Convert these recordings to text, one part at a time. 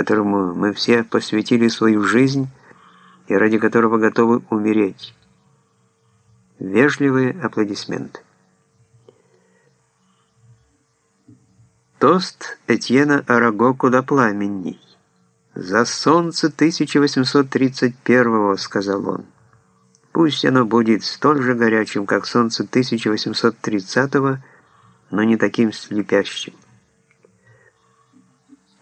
которому мы все посвятили свою жизнь и ради которого готовы умереть. Вежливые аплодисменты. Тост Этьена Араго куда пламенней. «За солнце 1831-го», — сказал он. «Пусть оно будет столь же горячим, как солнце 1830-го, но не таким слепящим».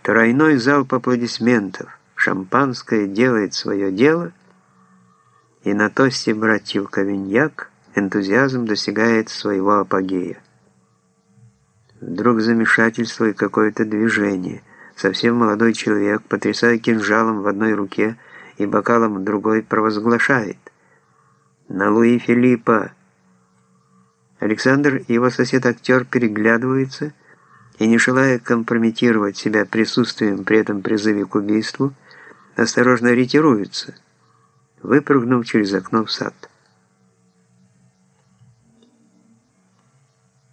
Тройной залп аплодисментов. Шампанское делает свое дело, и на тосте братьев Кавиньяк энтузиазм достигает своего апогея. Вдруг замешательство и какое-то движение. Совсем молодой человек, потрясая кинжалом в одной руке и бокалом в другой, провозглашает. «На Луи Филиппа!» Александр и его сосед-актер переглядываются и, не желая компрометировать себя присутствием при этом призыве к убийству, осторожно ретируются, выпрыгнув через окно в сад.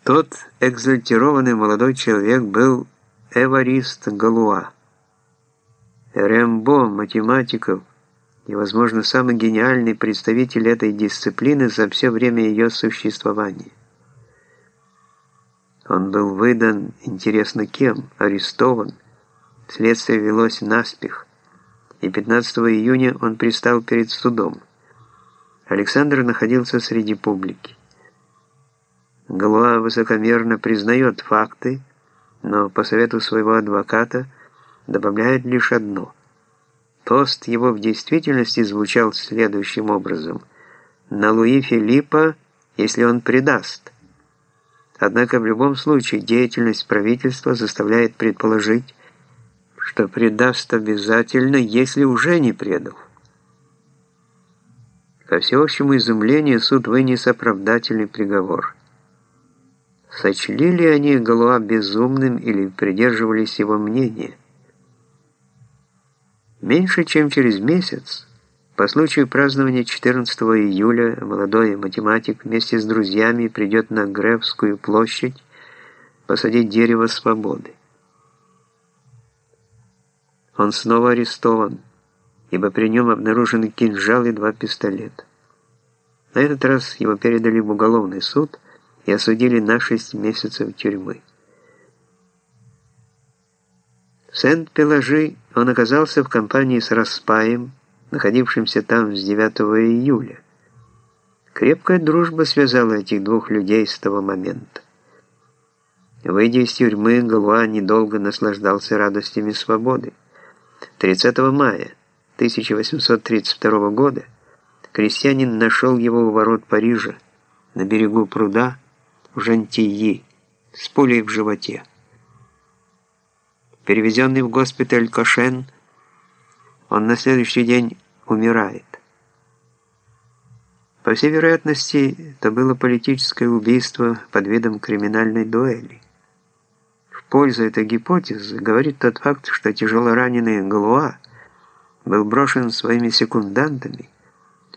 Тот экзальтированный молодой человек был Эварист Галуа. Рембо, математиков и, возможно, самый гениальный представитель этой дисциплины за все время ее существования. Он был выдан, интересно кем, арестован, следствие велось наспех, и 15 июня он пристал перед судом. Александр находился среди публики. Галуа высокомерно признает факты, но по совету своего адвоката добавляет лишь одно. Тост его в действительности звучал следующим образом. «На Луи Филиппа, если он предаст». Однако в любом случае деятельность правительства заставляет предположить, что предаст обязательно, если уже не предал. Ко всеобщему изумлению суд вынес оправдательный приговор – Сочли ли они Галуа безумным или придерживались его мнения? Меньше чем через месяц, по случаю празднования 14 июля, молодой математик вместе с друзьями придет на Гревскую площадь посадить дерево свободы. Он снова арестован, ибо при нем обнаружены кинжал и два пистолета. На этот раз его передали в уголовный суд – и осудили на 6 месяцев тюрьмы. В Сент-Пеложи он оказался в компании с Распаем, находившимся там с 9 июля. Крепкая дружба связала этих двух людей с того момента. Выйдя из тюрьмы, Галуа недолго наслаждался радостями свободы. 30 мая 1832 года крестьянин нашел его у ворот Парижа на берегу пруда, в Жантии с пулей в животе. Перевезенный в госпиталь Кошен, он на следующий день умирает. По всей вероятности, это было политическое убийство под видом криминальной дуэли. В пользу этой гипотезы говорит тот факт, что тяжело раненый Галуа был брошен своими секундантами,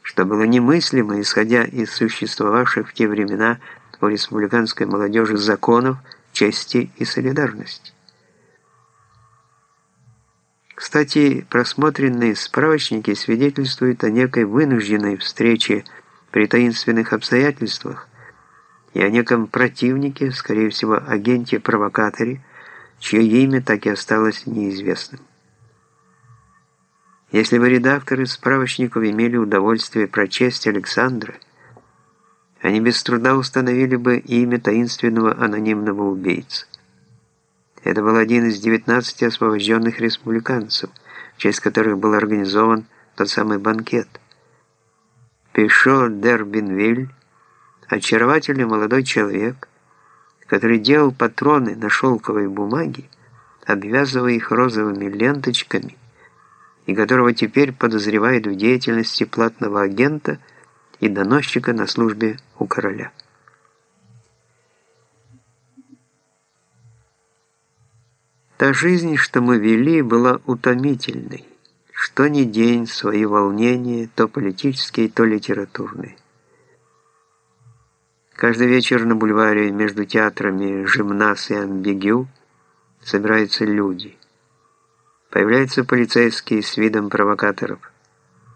что было немыслимо, исходя из существовавших в те времена у республиканской молодежи законов, чести и солидарности. Кстати, просмотренные справочники свидетельствуют о некой вынужденной встрече при таинственных обстоятельствах и о неком противнике, скорее всего, агенте-провокаторе, чье имя так и осталось неизвестным. Если бы редакторы справочников имели удовольствие прочесть Александра, они без труда установили бы имя таинственного анонимного убийцы. Это был один из 19 освобожденных республиканцев, в честь которых был организован тот самый банкет. Пешо Дербинвиль, очаровательный молодой человек, который делал патроны на шелковой бумаге, обвязывая их розовыми ленточками, и которого теперь подозревают в деятельности платного агента – и доносчика на службе у короля. Та жизнь, что мы вели, была утомительной. Что ни день свои волнения, то политические, то литературные. Каждый вечер на бульваре между театрами «Жимнас» и «Амбигю» собираются люди. Появляются полицейские с видом провокаторов.